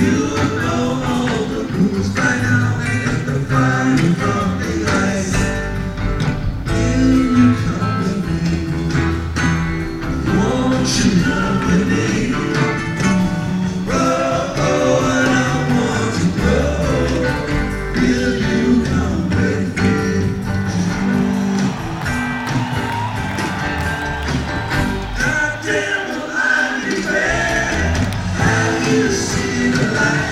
you.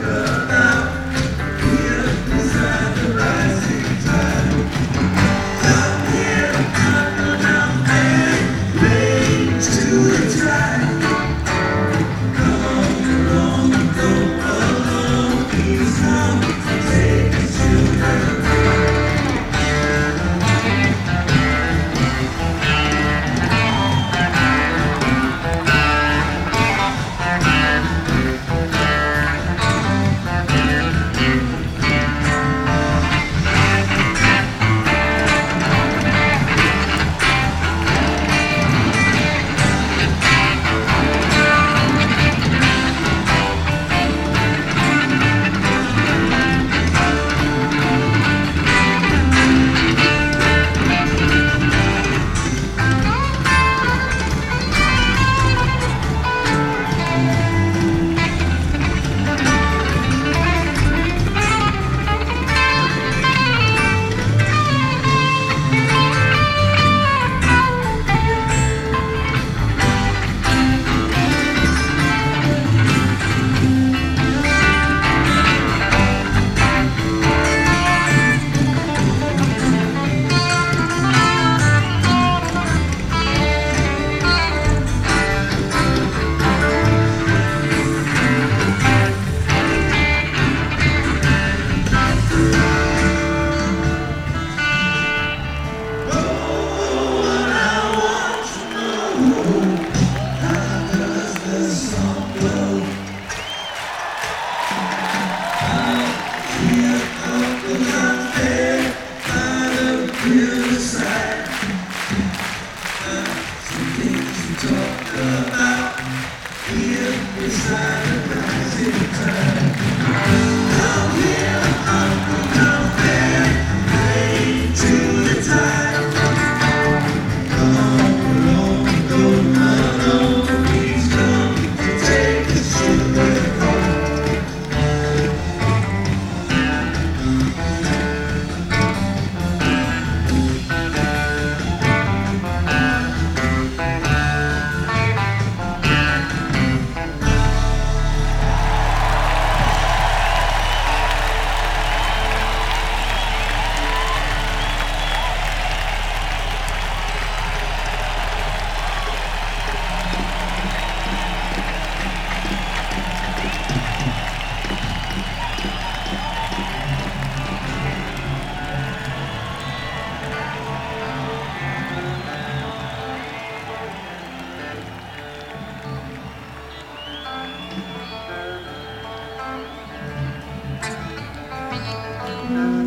Yeah. Mm-hmm.